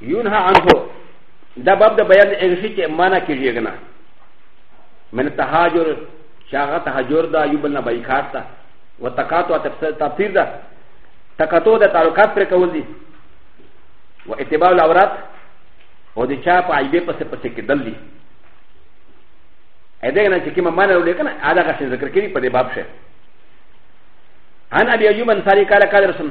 ينهى عنه دا باب د بيان اغشي چې معنا کېږي غنا من تهاجر شاغه تهاجر دا یو بل نه بایکاټ تا و تقاطع تفسیر تفسیر دا تقاطع د تعلقات پر کول دي و اتباع الاورات او د چا په عیبه پس پس کې دل دي اې دغه نه چې کومه معنا ولې کنه ادا کا ذکر کړي په دې باب شه عن ابي ايوب انصاري قال قال رسول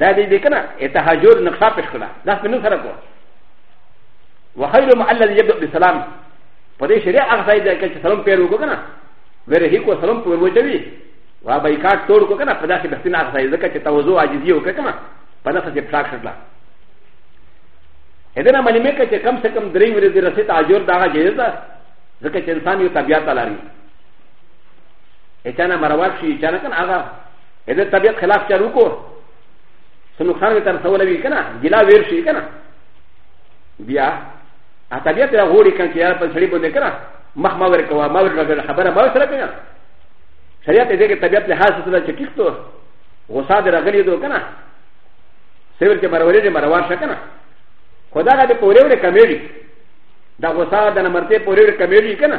دا دې دې کنه اتهاجور نقشا پېښ کړه دا په نو سره کو وخير ما الذي يبدا بالسلام په دې شریعه هغه ځای دی چې سلام پیر وکړه کنه ورهي کو سلام پور وچوي و ا بایکاټ تور کو کنه په داسې بحثین هغه ځای ځکه چې توازو عاجزي وکړه کنه په داسې چې پلاک شړله اذن عملی مې کچې کم سے کم درې ورځې رسې ته اجور دا جایز ده ځکه چې انسان یو طبیعت لري اچانه مروار شي اچانه کنه هغه ا د طبيعت خلاف چل وکړو څه نقصان به تر سوله وي که نه ګلا ویر شي که نه بیا ا طبيعت را غوړي کړي چې یار په سړي باندې که نه مخ ما ور کوه ما ور لګل خبره ما سره کوي شریعت دې کې طبيعت له حاصل سره چې ټیک تو غوسه دې راغلي دو که نه سیور چې مرورې دې مروار شه که نه خدا دې پورې ورې کمېږي دا غوسه د نمرتې پورې ورې کمېږي که نه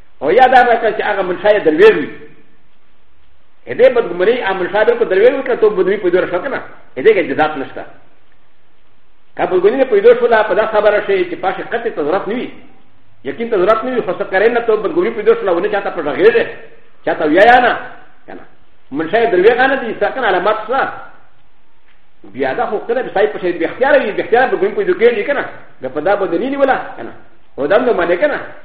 او یا دا به کړه چې هغه منشا یې درویر وي هدې بدګمري هغه منشا به په درویر وکړه ته بدوی په دور شو کنه هدې کې جزات نشته که بدګمري په دور شو لا په دا خبره شي چې پاشه قطع ته ضرورت نه وي یقین ته ضرورت نه وي خو سکرې نه ته بدګمري په دور شو لا ونه چاته په ژغیر دی چاته ویا یا نه کنه منشا یې درویر نه دي سکن علامات سره بیا دا خو کله به سای په شي به اختیار وي به اختیار بدګمري په دور کې کنه دا په دا بدني ولا کنه و د م ن م ن ک ن ه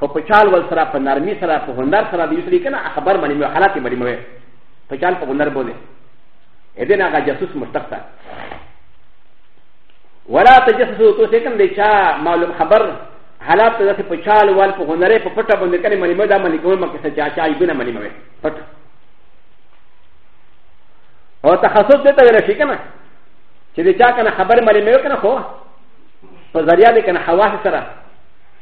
خو په چال ول سره په نرمي سره په هنر سره د یوسری کنه خبر باندې مې حالات باندې مې په چال په هنر باندې اې دې نه هغه جاسوس مشتق تا ولا تجسسو تو سکن دې چا معلوم خبر حالات ته داسې په چال وال په هنرې په پټه باندې کنه مې مې دا مې کوم مکه څه چا چا یبنه مې مې پټ او تخصص دې ته ویل شي کنه چې دې چا کنه خبر مې مې کنه خو په ذریعہ دې کنه حواس سره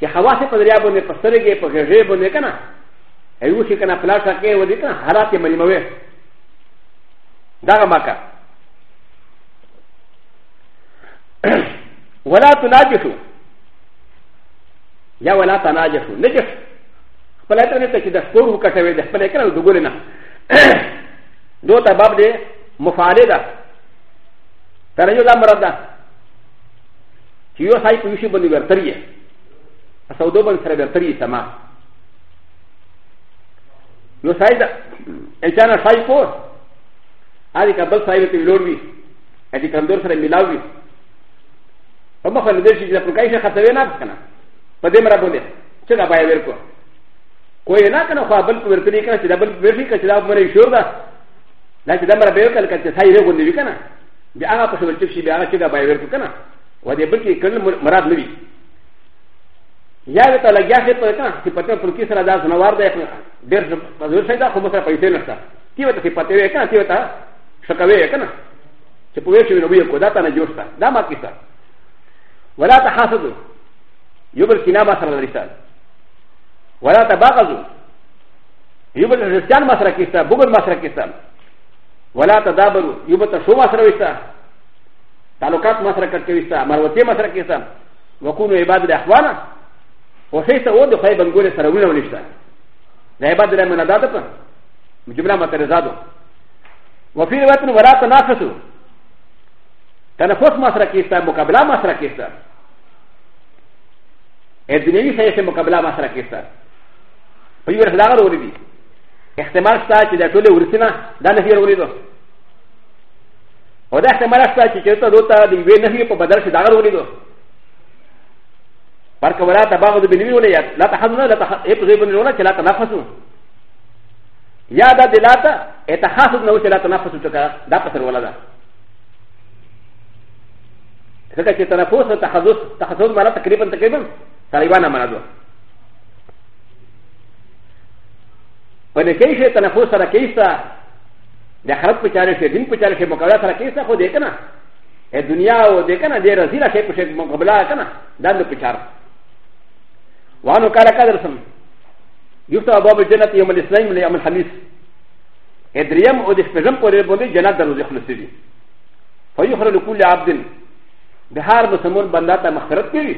چې خواص په دریا باندې په سترګې په غږې باندې کنه ایو شي کنه پلاټ کې و دې کنه حالات یې ملموي دا مکه ولا تناجشو یا ولا تناجشو نجش خپل ته نه ته چې د سپور وکټوي د خپل کړه د ګول نه دوه ته باب دې مفاعله ده ترجمه مراد ده چې یو سای په یوشي باندې ورتري یې په سودو باندې سره ورتري یې سما یو سای دا اچانه سای کو هغه کبل سای ته لوړ وي هغه کندور سره ملاو وي په مخه نه دې شي چې په کایشه خطوي نه کنه په دې مرا باندې چې دا بای ورکو کوی نه کنه خو بل کوی تری کنه چې دا بل ورشي کنه چې دا مری شور ده دا چې دا مری به کله کنه چې سای رغوندې وی کنه بیا هغه په شمول چې بیا هغه چې دا بای ورکو کنه و دې بل کې کله مراد نه وي یا وی ته لګیا شي په کنه چې پته پر کې سره دا زنوار دی ډېر مزور شي دا خو به سره پیسې نشته کی وته چې پته وې کنه چې وته شکوي کنه چې په وېښې نو وی کو دا ته نه جوړتا دا ما کیسه ولا تحاسدوا يبل كنا ما سر الرسال ولا تباغضوا يبل الرسال ما سر كيسا بغل ما سر كيسا ولا تدابرو یو به تاسو ما سره وستا تعلقات ما سره کټ وستا مروته ما سره کیسا وکونو عباد الاخوانا وفیسا او د خیبن ګوره سره ونه ونشتا د عباد الله منادات په جمله مترزادو وفي روايه ولا تنافسوا تنفس ما سره کیسا مقابله ما سره کیسا ا دنیوي سره مقابله ما سره کیسا په یو ورځ لاغره ولې دي احتمال شته چې دا ټول ورسي نه دا نه هیر ولیدو او دا احتمال شته چې چېرته دوته د یوې نهیې په بدل کې دغه ولیدو برکه ولا تباغض بالوی ولا یاد لا تحزن لا تح اپ زی بن ولا چلا تنفسو یا دا دلاتا اتحاسد نو چلا تنفسو چکا دا پسر ولا دا ځکه چې تنفس او تحزس تحزس معنا تقریبا تقریبا طالبان معنا دوه په دې کې شي تنفس سره کیسه د خراب په چاره شي دین په چاره شي مقابله سره کیسه خو دې کنه ا دنیا او دې کنه دې رزیلا شي په شي مقابله کنه دا نو په چاره وانو کار کار سم یوتا باب جنت یوم الاسلام له یوم الخميس ا دریم او د شپږم پورې باندې جنت دروازه خلاصې دي فیخر لكل عبد بهار مسلمان بندا ته مغفرت کوي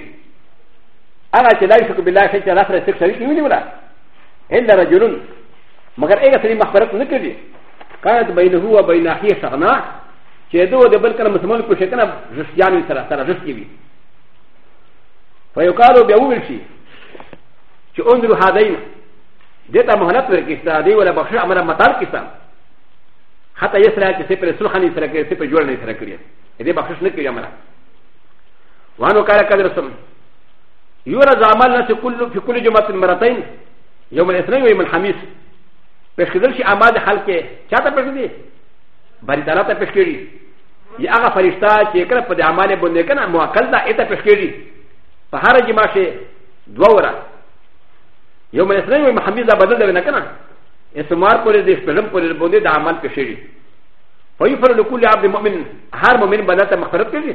هغه چې لا يشرك بالله شيء چې الله سره شرک شريک نیولي ولا الا رجل مگر هغه سړي مخبرت نه کړي كانت بينه وبين اخيه شغنا چې دوه د بل کنه مسلمان په شکنه رښتیان سره سره رښتیا وي فيقال بیا وویل شي چې انظروا هذين دته مهلت ورکړه دی ولا بخښه امر مطالب کیسه حتى يسرى كسيب السلخاني سرى كسيب الجوال سرى كريم هذه بخشش نكري يا ملا وانو کار کړی رسم یو ورځ عمل نه کله په کله جمعه مرتين يوم الاثنين ويوم الخميس پېښ کېدل شي اعمال خلک چاته پېښ دي بری تعالی ته پېښ کېږي یا هغه فرشته چې کله په دې اعمال باندې کنه موکل ده اته پېښ کېږي په هر جمعه شي دوه ورځ يوم الاثنين ويوم الخميس دا بدل دی نه کنه اسمار پورې د شپږم پورې باندې د عمل پېښ کېږي فيفر لكل عبد مؤمن هر مؤمن بدل ته مغفرت کېږي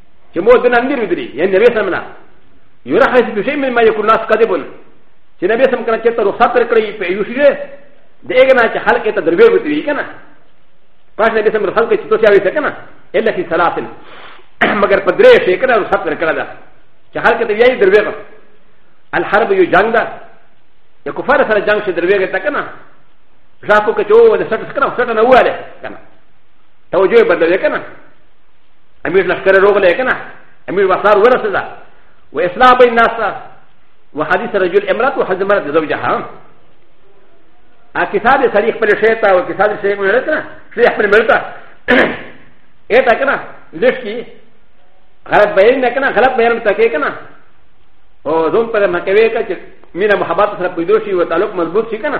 چې مو د نن ډېر ودري یعنی نبی سم نه یو نه حدیث د شی من ما یکون ناس کذبون چې نبی سم کنه چې ته رخصت ورکړي په یو شی د هغه نه چې خلک ته دروي ودري کنه پاش نبی سم رخصت کوي چې تو سیاوي څه کنه الا فی ثلاثن مگر په درې شی کنه رخصت ورکړه دا چې خلک ته یې دروي الحرب یو جنگ ده یا کفار سره جنگ شي دروي ته کنه ځکه چې و د سټ سره سټ نه واله کنه توجه یې بدلوي که نه امیر لښکر روغلی که نه امیر وسار ورسېده و اصلاح بین الناس وحدیث رجل امرات وحدیث امرات زوجها ا کتاب سړي خپل شی ته او کتاب شی مې ورته شی خپل مې ورته اته کنه لښکی غلط بیان نه کنه غلط بیان ته کې کنه او زوم پر مکوي کچ مینا محبت سره پیدو شي او تعلق مضبوط شي کنه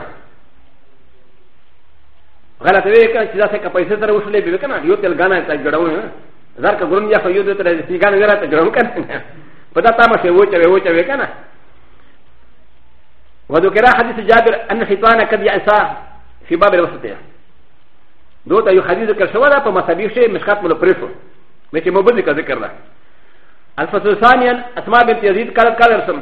غلط وی کنه چې دا څه کا پیسې سره وشلې به کنه یو تل غانا ته جوړو نه زر کا ګرون یا خو یو تل دې سیګان غره ته جوړو کنه په دا تاسو شه وچه وی وچه وی کنه وذكر حديث جابر ان خطانه قد يعصى في باب الوسط دو ته یو حدیث ذکر شوی دا په مصابیح شی مشکات مل پرېښو مې چې مبدل کا ذکر ده الفصل ثانيا اسماء بنت يزيد قالت قال رسم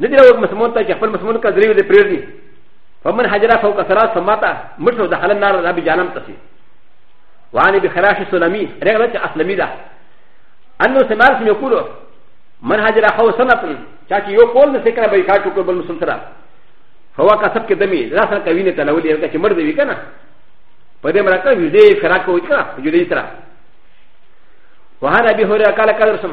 نه دی راوړ مسلمان ته چې خپل مسلمان کا درې ورځې پرېږدي فمن حجره فوق ثلاث فماته مړ شو دخل النار رب جهنم ته شي وعن ابي خراش السلمي رغله چې اسلمي ده انه سمار سم يقول من حجره خو سنه چا چې یو قول نه سکره به کاټ وکړ بل مسلمان سره فهو کسب کې دمي دا سره کوي نه تلولې هغه چې مړ دی وی کنه په دې مرکه ویډې فراق وکړه جوړې سره وهر ابي هريره قال قال رسم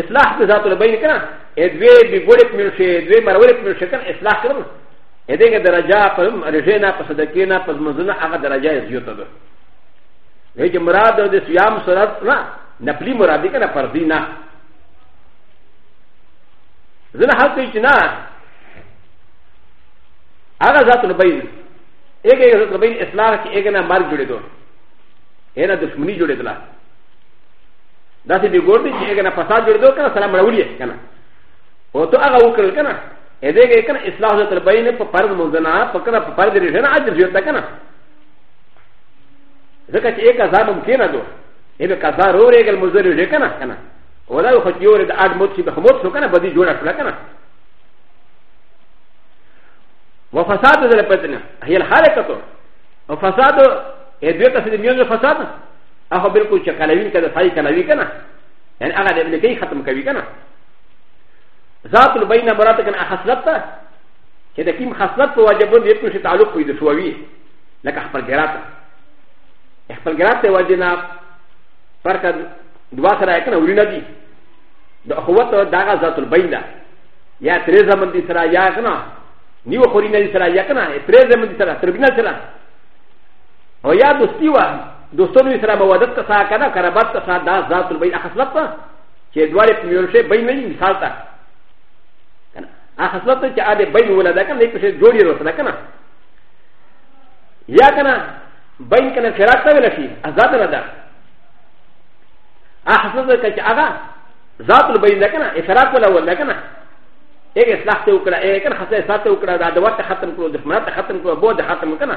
اصلاح د ذات البین کنه ا دوی بی ګوړې په منشه دوی مرولې په منشه کنه اصلاح کړم ا دغه درجه په رجینا په صدقینا په منځونه هغه درجه زیاته ده وی چې مراد د صيام سره نه نپلی مراد دي کنه فرضي نه زنه حال کوي چې نه هغه ذات البین هغه ذات البین اصلاح کې هغه نه مرګ جوړېدو هغه دښمنی جوړېدله دا سي دي ګور دي چې کنه فساد جوړ دو کنه سلام راوړي کنه او ته هغه وکړل کنه اې دې کې کنه اصلاح ذات البین په فرض مونږنا په کنه په فرض لري نه اجر جوړ تا کنه ځکه چې یک ازا ممکن نه دو اې به قضا رو رېګل مزر لري کنه کنه ولا خو چې یو د اډ موت چې به موت شو کنه بدی جوړ کړل کنه وفساد ذل پتنه هي الحرکت وفساد اې دې ته چې میونږ فساد هغه بالکل چې کلوین کده سړی کلوي کنه یعنی هغه د ابن کای ختم کوي کنه ذات البین مراد کنه خصلت ته چې د کیم خصلت په واجب باندې یو شی تعلق پیدا شوی لکه خپل ګرات خپل ګرات ته وجنا فرق دوا سره کنه ورینه دي د اخوت دغه ذات البین ده یا ترې زمن دي سره یا کنه نیو خورینه دي سره یا کنه ترې زمن دي سره تربینه سره او یا دوستی و دوستانو سره مودت ته سا کنه قربت ته سا دا ذات البین اخصلت ته چې دواړه په یو شی بین وي مثال ته کنه اخصلت ته چې اده بین ولا ده کنه په شی جوړی رسنه کنه یا کنه بین کنه خیرات ته ولا شي آزاد نه ده اخصلت ته چې هغه ذات البین ده کنه افراط ولا ولا کنه اګه اصلاح ته وکړه اګه خاصه ساته وکړه دا د وخت ختم کړو د خمرات ختم کړو بو د ختم کنه